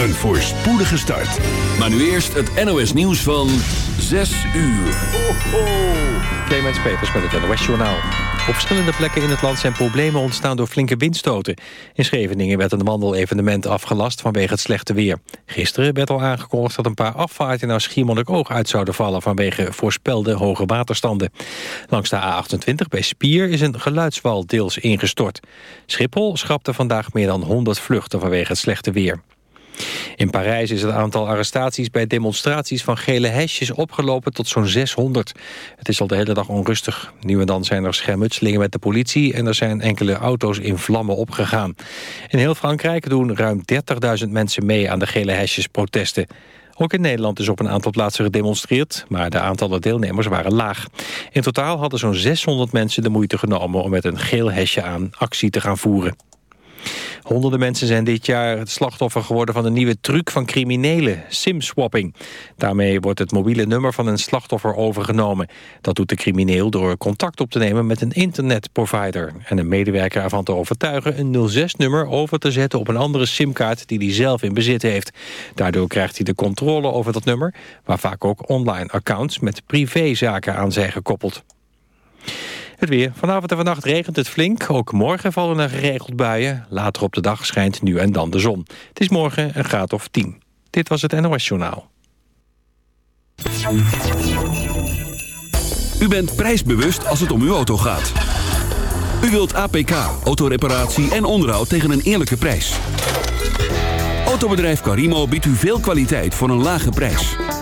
een voorspoedige start. Maar nu eerst het NOS nieuws van 6 uur. Ho, Peters met het NOS Journaal. Op verschillende plekken in het land zijn problemen ontstaan door flinke windstoten. In Scheveningen werd een wandelevenement afgelast vanwege het slechte weer. Gisteren werd al aangekondigd dat een paar afvaarten naar Schiermonnikoog uit zouden vallen vanwege voorspelde hoge waterstanden. Langs de A28 bij Spier is een geluidswal deels ingestort. Schiphol schrapte vandaag meer dan 100 vluchten vanwege het slechte weer. In Parijs is het aantal arrestaties bij demonstraties van gele hesjes opgelopen tot zo'n 600. Het is al de hele dag onrustig. Nu en dan zijn er schermutselingen met de politie en er zijn enkele auto's in vlammen opgegaan. In heel Frankrijk doen ruim 30.000 mensen mee aan de gele hesjes protesten. Ook in Nederland is op een aantal plaatsen gedemonstreerd... maar de aantallen deelnemers waren laag. In totaal hadden zo'n 600 mensen de moeite genomen... om met een geel hesje aan actie te gaan voeren. Honderden mensen zijn dit jaar het slachtoffer geworden van een nieuwe truc van criminelen, simswapping. Daarmee wordt het mobiele nummer van een slachtoffer overgenomen. Dat doet de crimineel door contact op te nemen met een internetprovider... en een medewerker ervan te overtuigen een 06-nummer over te zetten op een andere simkaart die hij zelf in bezit heeft. Daardoor krijgt hij de controle over dat nummer, waar vaak ook online accounts met privézaken aan zijn gekoppeld. Het weer. Vanavond en vannacht regent het flink. Ook morgen vallen er geregeld buien. Later op de dag schijnt nu en dan de zon. Het is morgen een graad of 10. Dit was het NOS Journaal. U bent prijsbewust als het om uw auto gaat. U wilt APK, autoreparatie en onderhoud tegen een eerlijke prijs. Autobedrijf Carimo biedt u veel kwaliteit voor een lage prijs.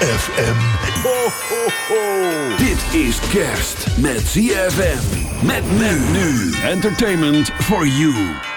ZFM. Ho, ho, ho. Dit is kerst met ZFM. Met men nu. Entertainment for you.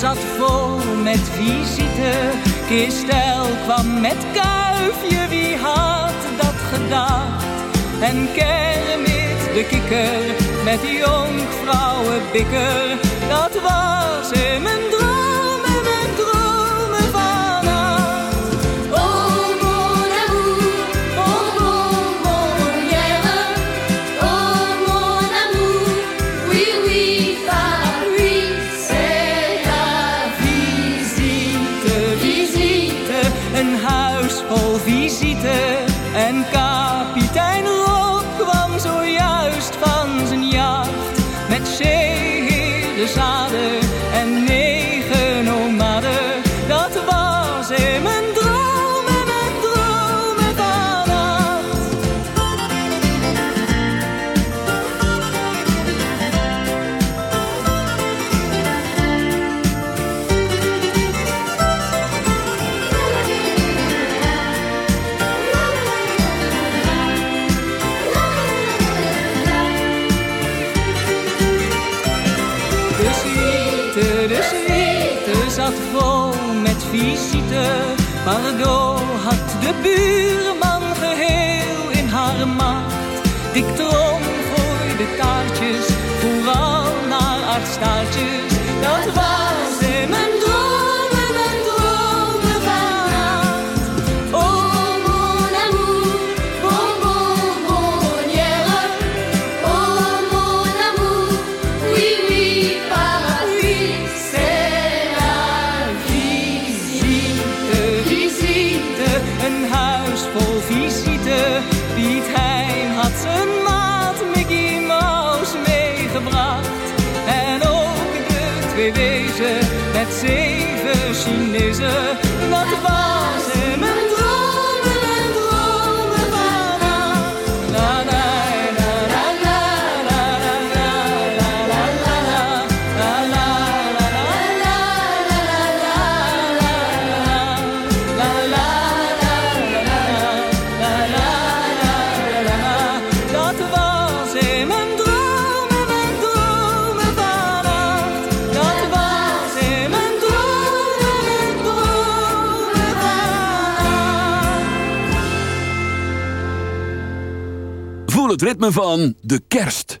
Zat vol met visite. Kistel kwam met kuifje, wie had dat gedacht? En Kermit de kikker met jonkvrouwen bikker. Dat was in mijn dromen, answer ritme van de kerst.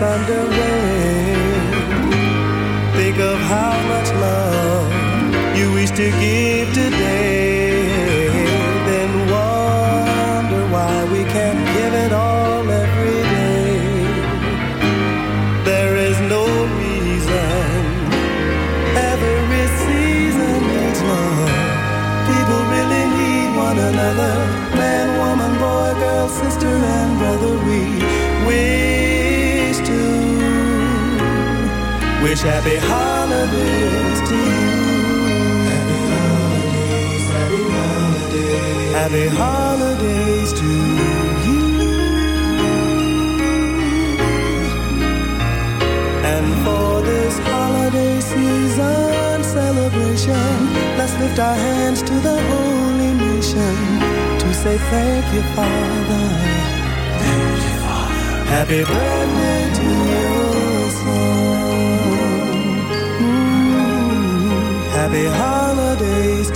underway, think of how much love you wish to give happy holidays to you. Happy holidays, happy holidays, happy holidays to you. And for this holiday season celebration, let's lift our hands to the holy nation to say thank you, Father. Thank you, Father. Happy birthday Happy holidays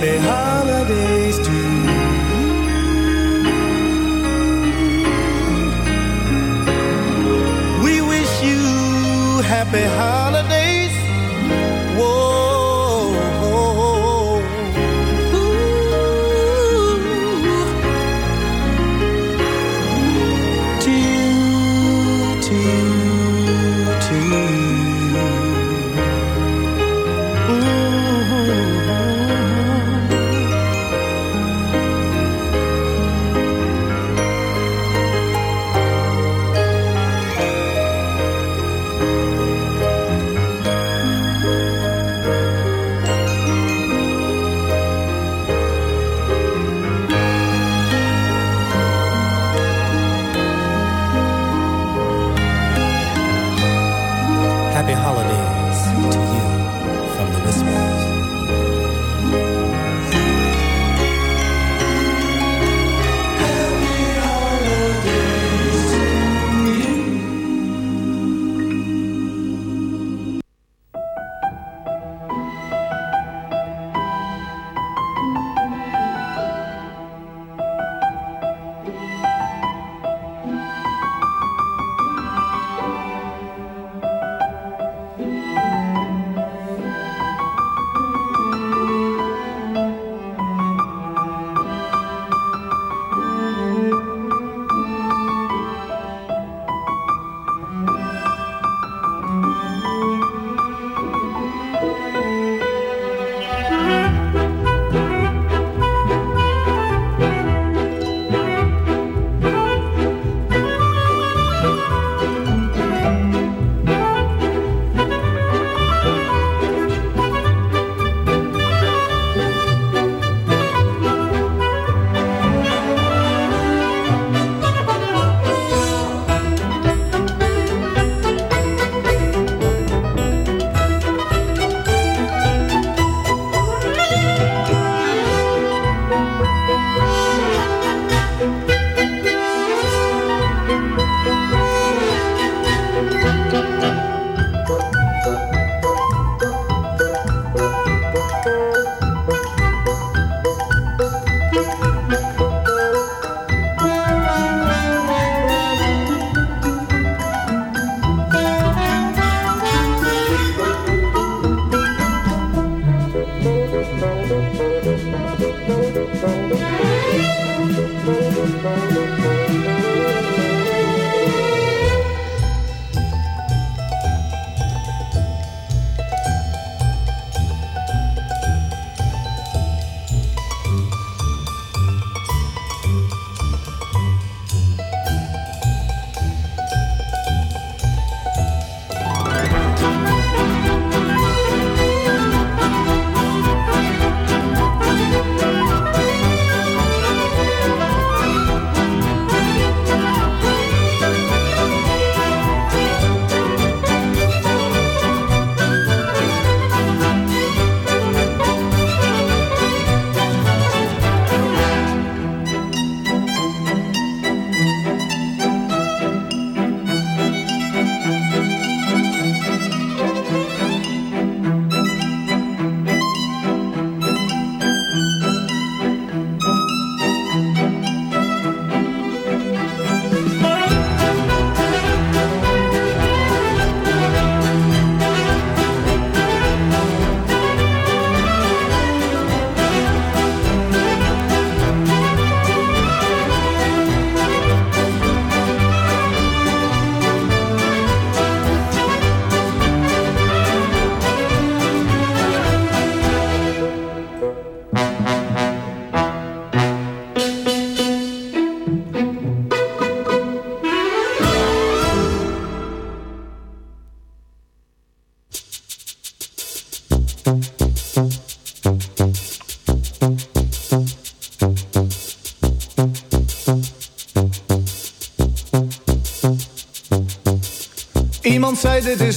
me high.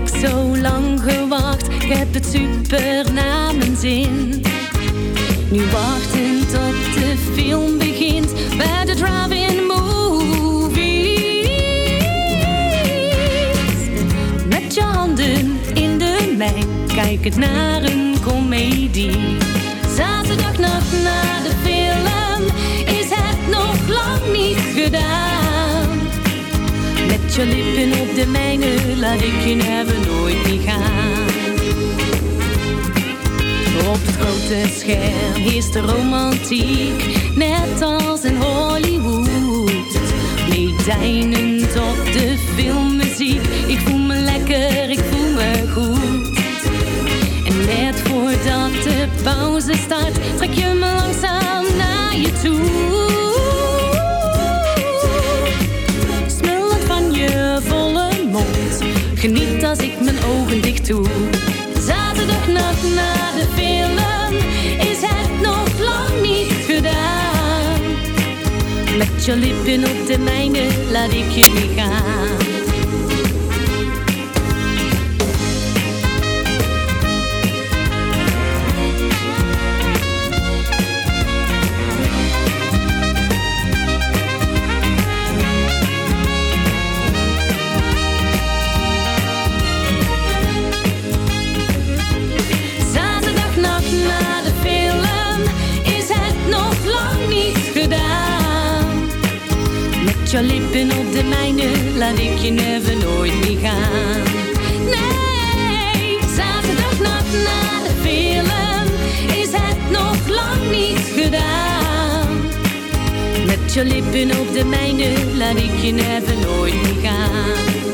ik zo lang gewacht, ik heb het super naar mijn zin. Nu wachten tot de film begint bij de drive-in movies. Met je handen in de mijn, kijkend naar een komedie. Zaterdagnacht na de film is het nog lang niet gedaan. Je lippen op de mijne laat ik je never nooit meer gaan. Op het grote scherm is de romantiek, net als in Hollywood. Meedijnend op de filmmuziek, ik voel me lekker, ik voel me goed. En net voordat de pauze start, trek je me langzaam naar je toe. Geniet als ik mijn ogen dicht doe. Zaterdagnacht na de film is het nog lang niet gedaan. Met je lippen op de mijne laat ik niet gaan. Met je lippen op de mijne laat ik je never nooit meer gaan. Nee, zaterdagnacht na de film is het nog lang niet gedaan. Met je lippen op de mijne laat ik je never nooit meer gaan.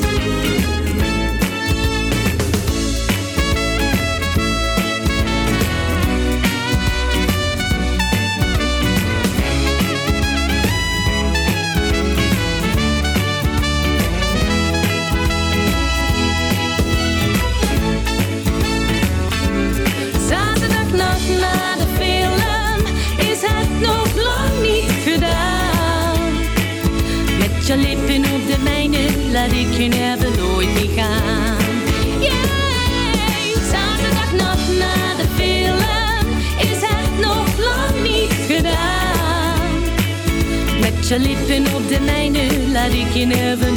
De mijne laat ik je never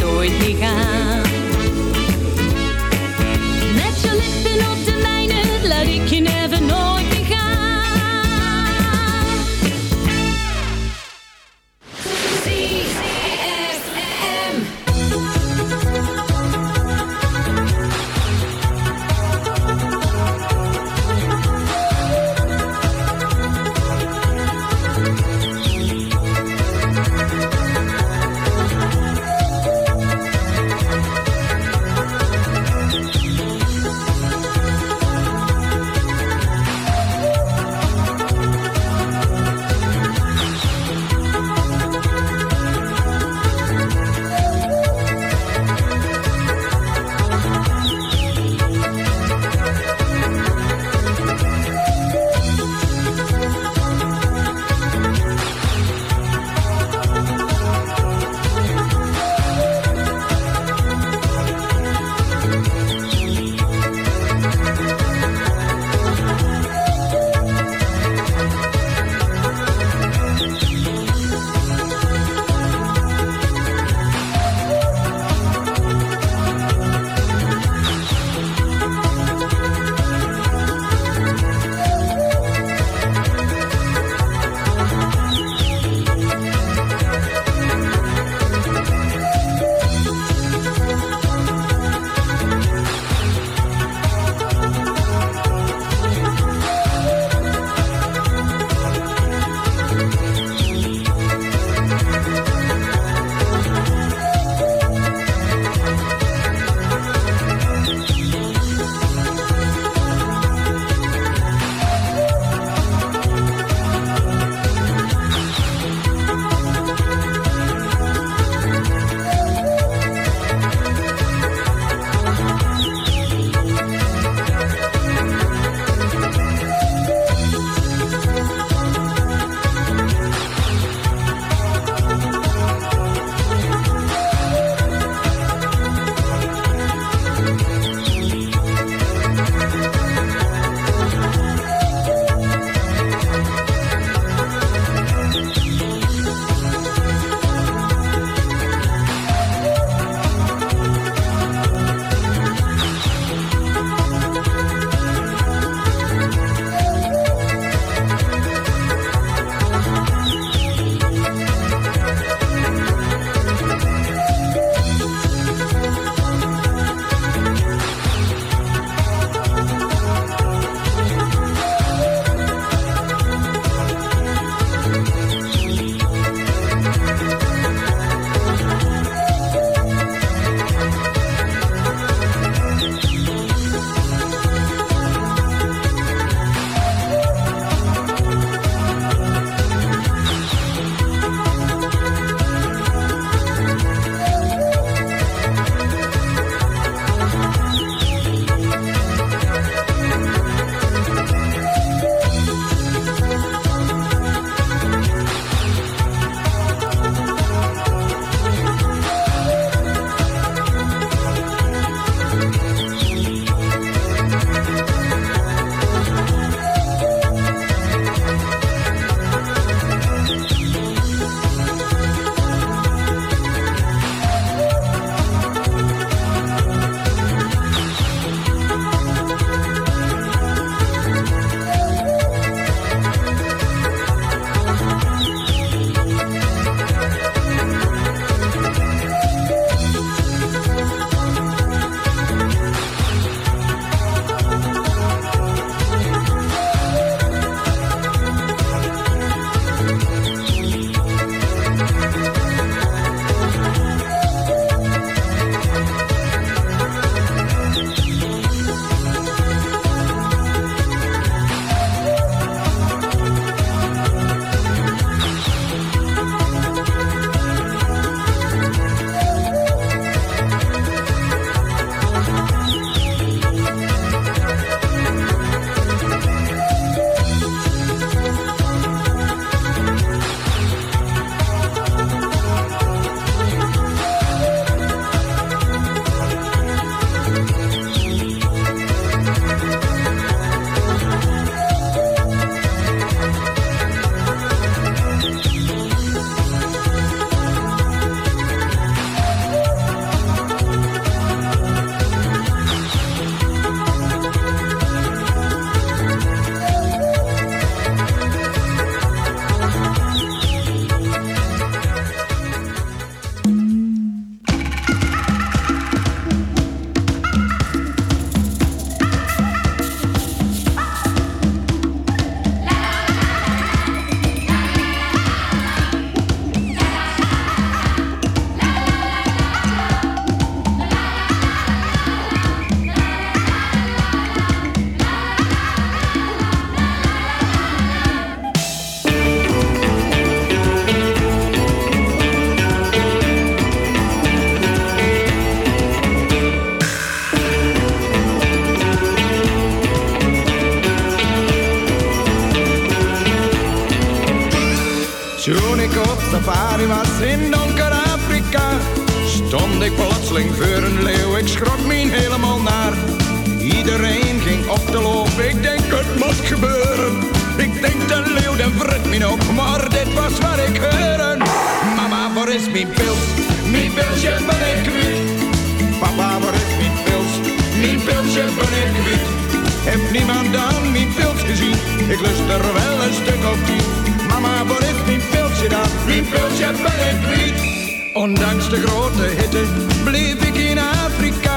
grote hitte bleef ik in Afrika.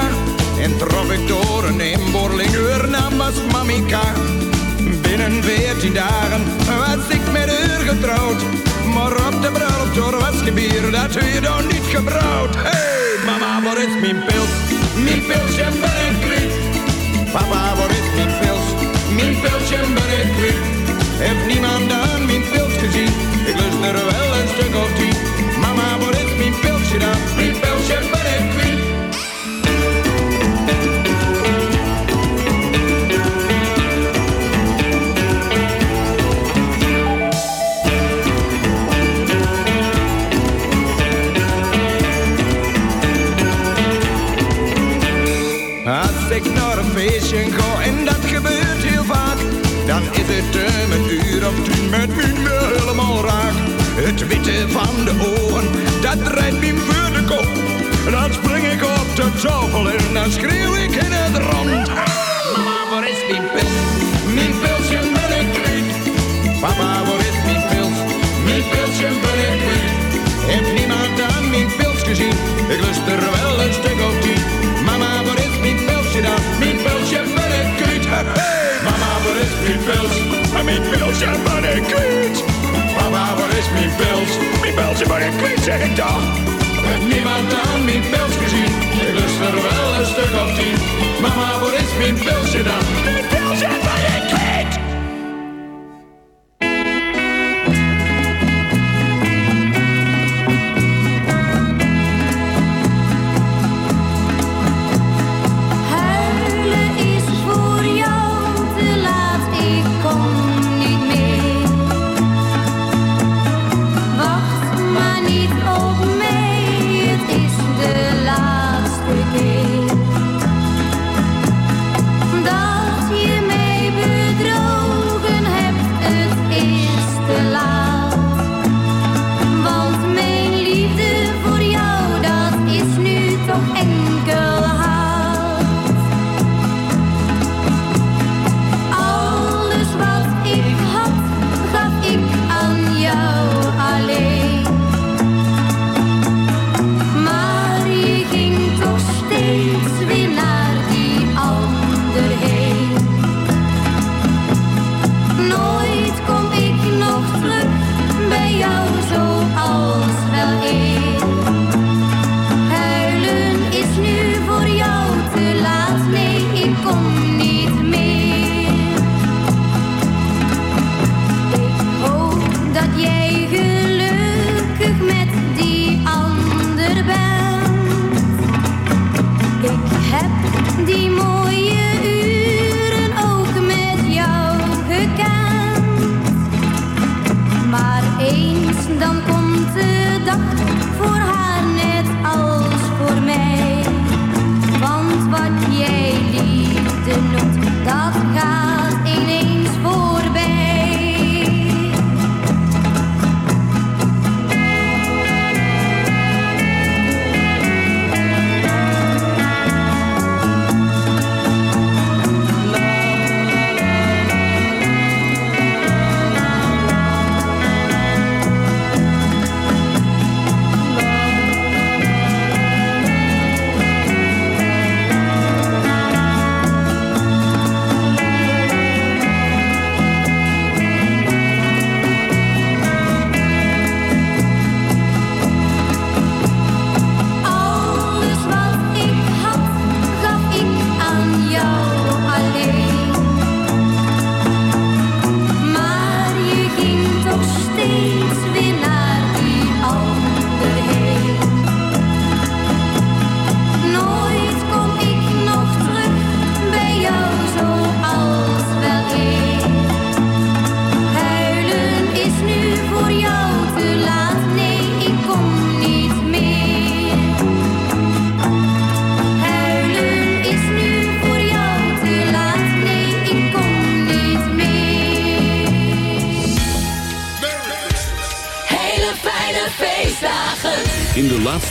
En trof ik door een inboorling, haar naam was Mamika. Binnen veertien dagen was ik met haar getrouwd. Maar op de bruiloft door was gebier, dat u dan niet gebrouwd. Hey, mama, waar is mijn pils? Mijn pilsje ben. Papa, waar is mijn pils? Mijn pilsje ben ik. Heb niemand aan ik op de tafel en dan schreeuw ik in het rond. Mama, waar is mijn pils? Mijn pilsje ben ik kwijt. Papa, waar is mijn pils? Mijn pilsje ben ik kwijt. Heb niemand aan mijn pils gezien? Ik lust er wel een stuk of tien. Mama, waar is mijn pilsje dan? Mijn pilsje ben ik kwijt. Hey, mama, waar is mijn pils? Mijn pilsje ben ik kwijt. Mama, waar is mijn pils? Mijn pilsje ben ik kwijt, zeg ik dan. Heb niemand aan mijn pils gezien? Ik lust er wel een stuk of tien. Mama, waar is mijn pilsje dan? Mijn pilsje ben ik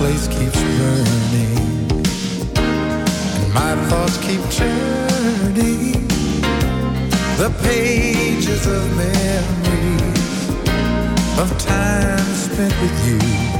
place keeps burning. And my thoughts keep turning The pages of memories Of time spent with you.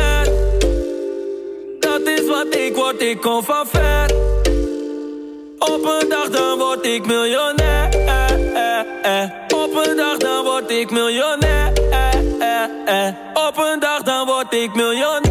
Word, ik kom van. Op een dag dan word ik miljonair. Op een dag dan word ik miljonair. Op een dag dan word ik miljonair.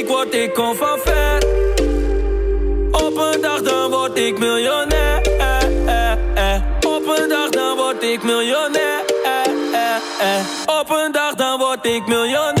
Ik ik kom van. Op een dag dan word ik miljonair. Op een dag dan word ik miljonair. Op een dag dan word ik miljonair.